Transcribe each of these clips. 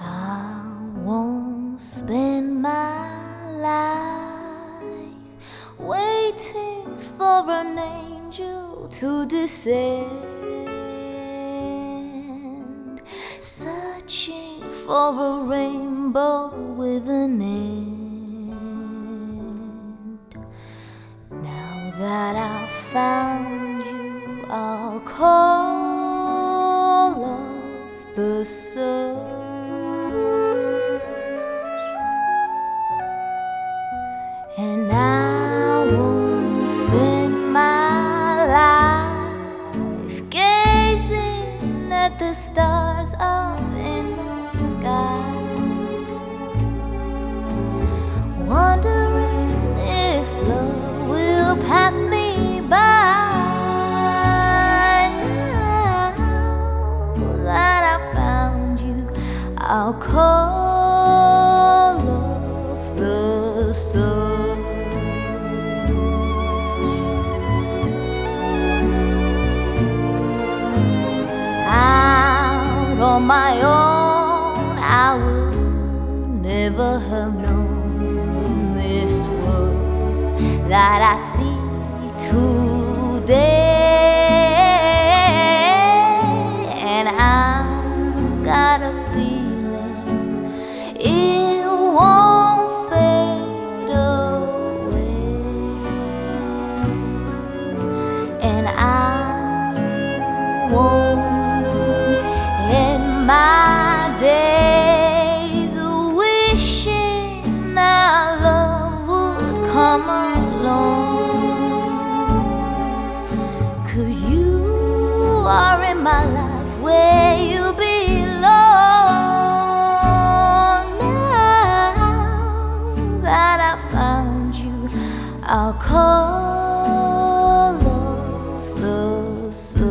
I won't spend my life waiting for an angel to descend, searching for a rainbow with an end. Now that I've found you, I'll call off the search. The stars up in the sky, wondering if love will pass me by. Now that I found you, I'll call on my own, I would never have known this world that I see today. And I got a feeling it won't fade away. And I won't my days wishing love would come along. Cause you are in my life where you belong. Now that I found you, I'll call off the search.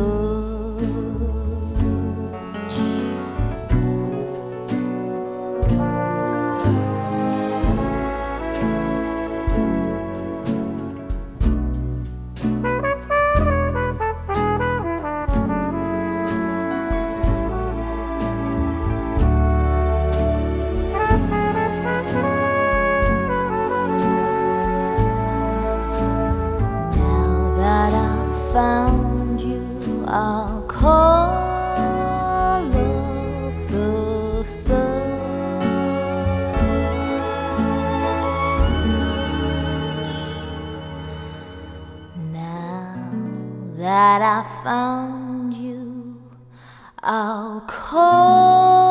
Found you, I'll call off the search. Now that I found you, I'll call